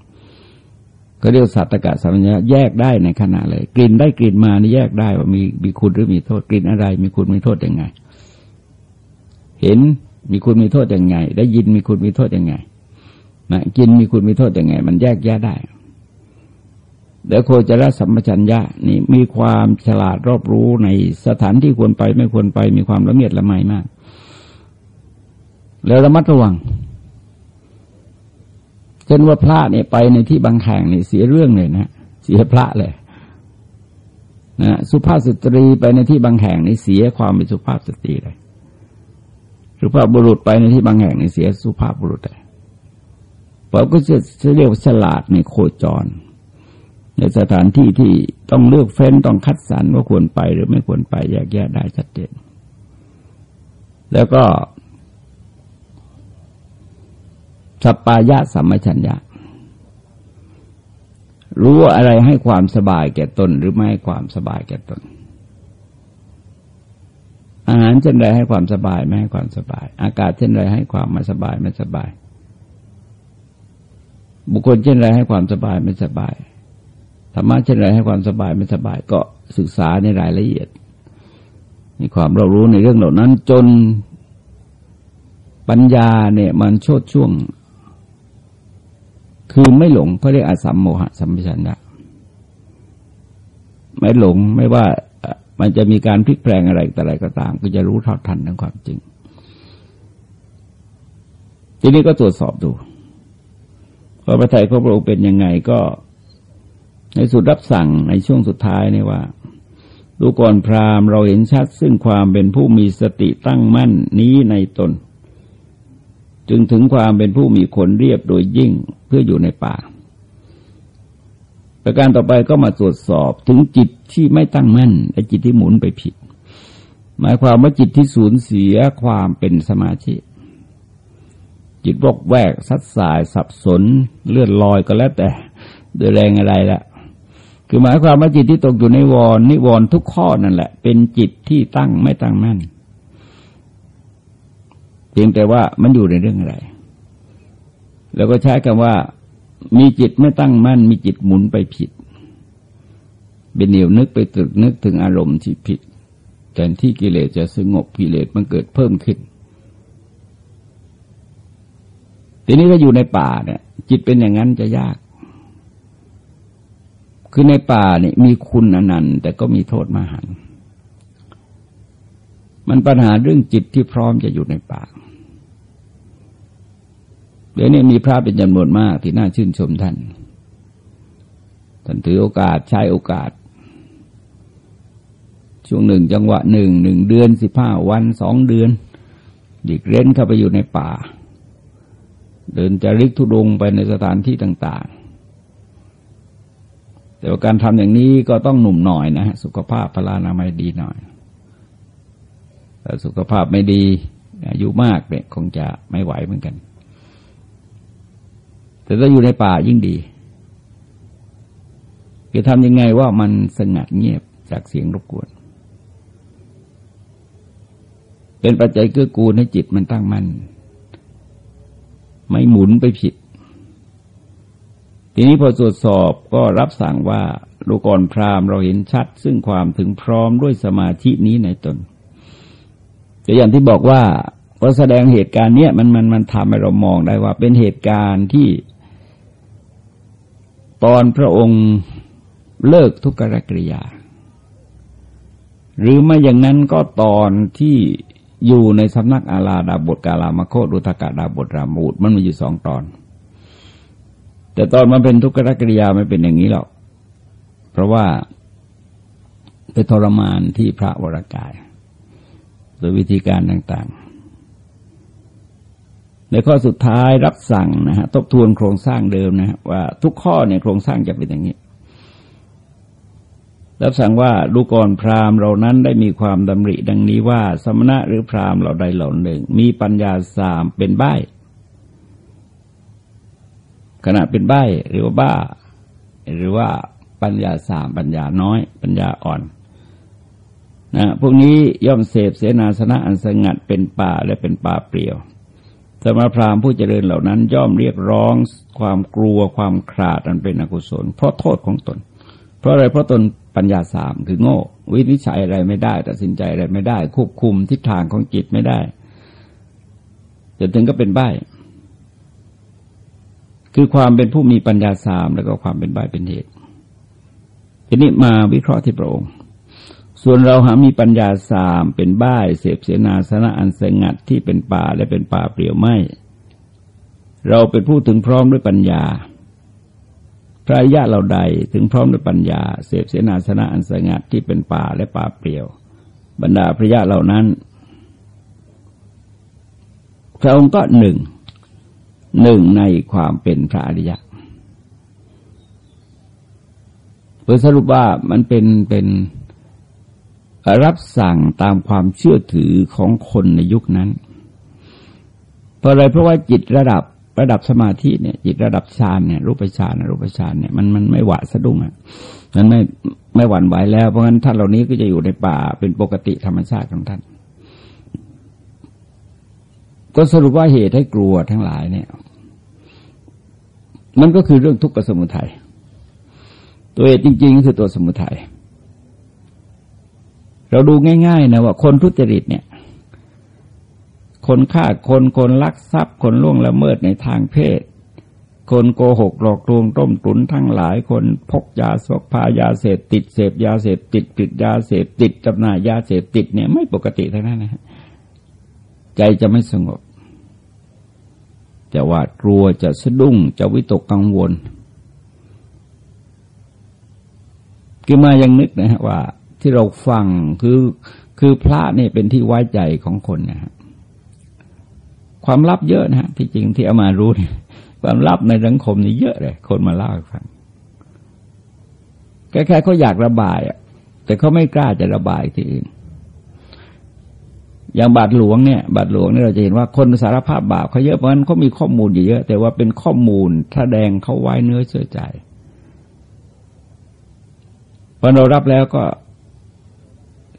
ก็เรียกสัตตกะสัมปชัญญะแยกได้ในขณะเลย กลิ่นได้กลิ่นมานี่แยกได้ว่ามีมีคุณหรือมีโทษกลิ่นอะไร มีคุณมีโทษยังไง เห็นมีคุณมีโทษยังไง ได้ยินมีคุณมีโทษยังไง นะกินมีคุณมีโทษยังไง มันแยกแยะได้เดี๋ยวโคจรสัมปชัญญะนี่มีความฉลาดรอบรู้ในสถานที่ควรไปไม่ควรไปมีความละเมียดละไมมาก แล้วระมัดระวังเช่นว่าพระเนี่ยไปในที่บางแห่งนี่เสียเรื่องเลยนะเสียพระเลยนะสุภาพสตรีไปในที่บางแห่งนี่เสียความเป็นสุภาพสตรีเลยสุภาพบุรุษไปในที่บางแห่งนี่เสียสุภาพบุรุษเลย เราก็จะเรียกว่าฉลาดในโคจร ในสถานที่ที่ต้องเลือกเฟ้นต้องคัดสรรว่าควรไปหรือไม่ควรไปแยกแยะได้ชัดเจน แล้วก็สปปายะสัมมชัญญะ รู้อะไรให้ความสบายแก่ตนหรือไม่ให้ความสบายแก่ตน อาหารเช่นไรให้ความสบายไม่ให้ความสบาย อากาศเช่นไรให้ความไม่สบายไม่สบาย บุคคลเช่นไรให้ความสบายไม่สบายธรรมะเช่นไรให้ความสบายไม่สบายก็ศึกษาในรายละเอียด มีความเรารู้ในเรื่องเหล่านั้น จนปัญญาเนี่ยมันโชดช่วง คือไม่หลงเขาเรียกอสัมโมหะสัมปชัญญะไม่หลงไม่ว่ามันจะมีการพลิกแปลงอะไรแต่อะไรก็ตาม ก็จะรู้เทอดทันทั้งความจริง ทีนี้ก็ตรวจสอบดู ว่าพระไตรของพระองค์เป็นยังไงก็ในสุดรับสั่งในช่วงสุดท้ายนี่ว่าดูก่อนพราหมณ์เราเห็นชัดซึ่งความเป็นผู้มีสติตั้งมั่นนี้ในตน จึงถึงความเป็นผู้มีคนเรียบโดยยิ่งเพื่ออยู่ในป่า ประการต่อไปก็มาตรวจสอบถึงจิตที่ไม่ตั้งมั่นไอ้จิตที่หมุนไปผิด หมายความว่าจิตที่สูญเสียความเป็นสมาธิ จิตวกแวกสัดสายสับสนเลื่อนลอยก็แล้วแต่โดยแรงอะไรละคือหมายความว่าจิตที่ตกอยู่ในวรนิวรทุกข้อนั่นแหละ เป็นจิตที่ตั้งไม่ตั้งมั่นเพียงแต่ว่ามันอยู่ในเรื่องอะไร แล้วก็ใช้คำว่า มีจิตไม่ตั้งมั่น มีจิตหมุนไปผิด เป็นเหนียวนึกไปตรึกนึกถึงอารมณ์ที่ผิดแทนที่กิเลสจะสงบกิเลสมันเกิดเพิ่มขึ้น ทีนี้ก็อยู่ในป่าเนี่ย จิตเป็นอย่างนั้นจะยาก คือในป่าเนี่ยมีคุณอนันต์ แต่ก็มีโทษมหันมันปัญหาเรื่องจิตที่พร้อมจะอยู่ในป่าเดี๋ยวนี้มีพระเป็นจำนวนมากที่น่าชื่นชมท่าน ท่านถือโอกาสใช้โอกาส ช่วงหนึ่งจังหวะหนึ่งหนึ่งเดือนสิบห้าวันสองเดือนดิกเร้นเข้าไปอยู่ในป่า เดินจะริกทุดงไปในสถานที่ต่าง ๆ แต่ว่าการทำอย่างนี้ก็ต้องหนุ่มหน่อยนะฮะสุขภาพพลานามัยดีหน่อยแต่สุขภาพไม่ดีอายุมากเนี่ยคงจะไม่ไหวเหมือนกัน แต่ถ้าอยู่ในป่ายิ่งดีจะทำยังไงว่ามันสงัดเงียบจากเสียงรบกวน เป็นปัจจัยเกื้อกูลให้จิตมันตั้งมัน่น ไม่หมุนไปผิด ทีนี้พอตรวจสอบก็รับสั่งว่าลูกรพรามเราเห็นชัด ซึ่งความถึงพร้อมด้วยสมาธินี้ในตน แต่อย่างที่บอกว่าก็แสดงเหตุการณ์เนี้ยมันมันมันทำให้เรามองได้ว่า เป็นเหตุการณ์ที่ ตอนพระองค์เลิกทุกขกริยา หรือไม่อย่างนั้นก็ตอนที่ อยู่ในสำนักอาลาดาบทกาลามโคดุทกาดาบทรามูดมันมีอยู่สองตอน แต่ตอนมันเป็นทุกขกริยาไม่เป็นอย่างนี้หรอก เพราะว่าไปทรมานที่พระวรากาย โดยวิธีการต่างๆ ในข้อสุดท้ายรับสั่งนะฮะทบทวนโครงสร้างเดิมนะฮะว่าทุกข้อเนี่ยโครงสร้างจะเป็นอย่างนี้ รับสั่งว่าดูก่อนพราหมณ์เรานั้นได้มีความดำริดังนี้ว่า สมณะหรือพราหมณ์เราใดเหล่าหนึ่ง มีปัญญาสามเป็นใบขณะเป็นใบหรือว่าบ้า หรือว่าปัญญาสามปัญญาน้อย ปัญญาอ่อนนะพวกนี้ย่อมเสพเสนาสนะอันสงัดเป็นป่าและเป็นป่าเปลี่ยวสมณพราหมณ์ผู้เจริญเหล่านั้น ย่อมเรียกร้องความกลัวความขาดอันเป็นอกุศลเพราะโทษของตน เพราะอะไรเพราะตน ปัญญาสามคือโง่ วินิจฉัยอะไรไม่ได้ ตัดสินใจอะไรไม่ได้ ควบคุมทิศทางของจิตไม่ได้จนถึงก็เป็นใบคือความเป็นผู้มีปัญญาสามแล้วก็ความเป็นใบเป็นเหตุทีนี้มาวิเคราะห์ที่พระองค์ส่วนเราหามีปัญญาสามเป็นบ้ายเสพเสนาสนะอันสงัดที่เป็นป่าและเป็นป่าเปลี่ยวไม่ เราเป็นผู้ถึงพร้อมด้วยปัญญา พระญาเราใดถึงพร้อมด้วยปัญญา เสพเสนาสนะอันสงัดที่เป็นป่าและป่าเปลี่ยว บรรดาพระญาเหล่านั้น พระองค์ก็หนึ่งหนึ่งในความเป็นพระอริยะโดยสรุปว่ามันเป็นเป็นรับสั่งตามความเชื่อถือของคนในยุคนั้น เพราะอะไรเพราะว่าจิตระดับ ระดับสมาธิเนี่ย จิตระดับฌานเนี่ยรูปฌานรูปฌานเนี่ยมันมันไม่หวาดสะดุ้งอะมันไม่ไม่หวั่นไหวแล้ว เพราะงั้นท่านเหล่านี้ก็จะอยู่ในป่าเป็นปกติธรรมชาติของท่าน ก็สรุปว่าเหตุให้กลัวทั้งหลายเนี่ย มันก็คือเรื่องทุกข์สมุทัยตัวเหตุจริง ๆ คือตัวสมุทัยเราดูง่าย ๆ นะว่าคนทุจริตเนี่ย คนฆ่าคนคนลักทรัพย์ คนล่วงละเมิดในทางเพศ คนโกหกหลอกลวงต้มตุนทั้งหลาย คนพกยาสกพายาเสพติดเสพยาเสพติดปิดยาเสพติดจำหน่ายยาเสพติดเนี่ยไม่ปกติทั้งนั้นนะใจจะไม่สงบจะหวาดกลัวจะสะดุ้งจะวิตกกังวลคือมายังนึกนะฮะว่า ที่เราฟังคือคือพระนี่เป็นที่ไว้ใจของคนนะฮะ ความลับเยอะนะฮะที่จริงที่เอามารู้เนี่ยความลับในสังคมนี่เยอะเลย คนมาเล่าให้ฟังแค่ๆเขาอยากระบายอะ แต่เขาไม่กล้าจะระบายที่อื่นอย่างบาทหลวงเนี่ยบาทหลวงเนี่ยเราจะเห็นว่าคนสารภาพบาปเขาเยอะเพราะฉะนั้นเขามีข้อมูลอยู่เยอะ แต่ว่าเป็นข้อมูลแสดงเขาไว้เนื้อเชื่อใจพอเรารับแล้วก็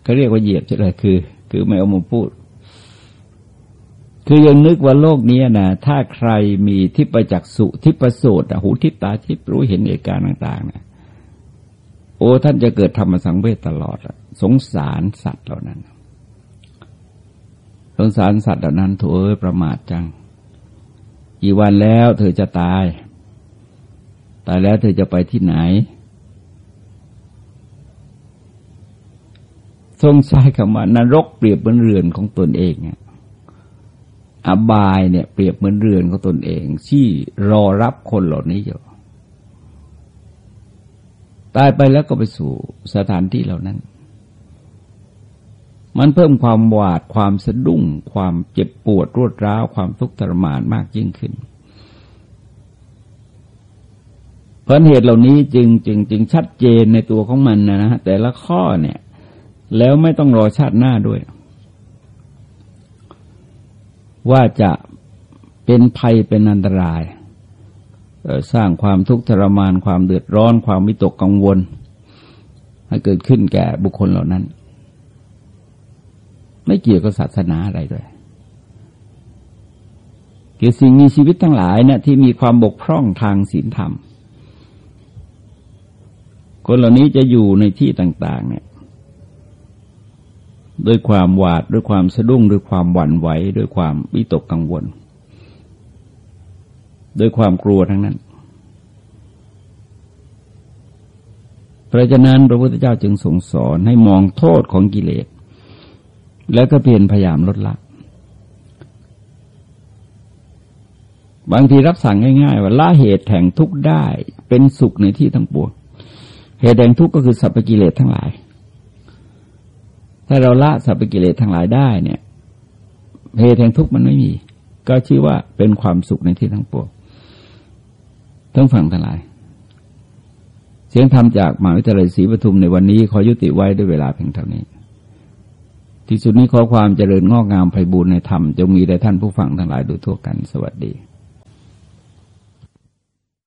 เขาเรียกว่าเหยียบใช่ไหมคือ คือไม่เอามาพูด คือยังนึกว่าโลกนี้นะถ้าใครมีทิพจักสุทิพโสตหูทิพตาทิพรู้เห็นเหตุการณ์ต่างๆนะโอ้ท่านจะเกิดธรรมสังเวชตลอดสงสารสัตว์เหล่านั้น สงสารสัตว์เหล่านั้นโถเอ้ยประมาทจังกี่วันแล้วเธอจะตาย ตายแล้วเธอจะไปที่ไหน ทรงใช้คำว่านรกเปรียบเหมือนเรือนของตนเอง อบายเนี่ย เปรียบเหมือนเรือนของตนเอง ที่รอรับคนเหล่านี้อยู่ ตายไปแล้วก็ไปสู่สถานที่เหล่านั้น มันเพิ่มความหวาดความสะดุ้ง ความเจ็บปวดรวดร้าว ความทุกข์ทรมานมากยิ่งขึ้นเพราะเหตุเหล่านี้จึงจึงจึงชัดเจนในตัวของมันนะฮะแต่ละข้อเนี่ย แล้วไม่ต้องรอชาติหน้าด้วย ว่าจะเป็นภัยเป็นอันตราย สร้างความทุกข์ทรมานความเดือดร้อน ความวิตกกังวล ให้เกิดขึ้นแก่บุคคลเหล่านั้น ไม่เกี่ยวกับศาสนาอะไรด้วยเกี่ยวสิ่งมีชีวิตทั้งหลายเนี่ยที่มีความบกพร่องทางศีลธรรม คนเหล่านี้จะอยู่ในที่ต่าง ๆ เนี่ย ด้วยความหวาดด้วยความสะดุ้งด้วยความหวั่นไหวด้วยความวิตกกังวล ด้วยความกลัวทั้งนั้น เพราะฉะนั้นพระพุทธเจ้าจึงทรงสอนให้มองโทษของกิเลส แล้วก็เพียรพยายามลดละ บางทีรับสั่งง่ายๆ ว่าละเหตุแห่งทุกข์ได้เป็นสุขในที่ทั้งปวงเหตุแห่งทุกข์ก็คือสัพพกิเลสทั้งหลาย ถ้าเราละสัพพกิเลสทั้งหลายได้เนี่ยเหตุแห่งทุกข์มันไม่มี ก็ชื่อว่าเป็นความสุขในที่ทั้งปวงทั้งฝั่งทั้งหลาย เสียงธรรมจากมหาวิทยาลัยศรีปทุมในวันนี้ขอยุติไว้ด้วยเวลาเพียงเท่านี้ ที่สุดนี้ขอความเจริญงอกงามไพบูรณในธรรมจงมีแด่ท่านผู้ฟังทั้งหลายโดยทั่วกันสวัสดี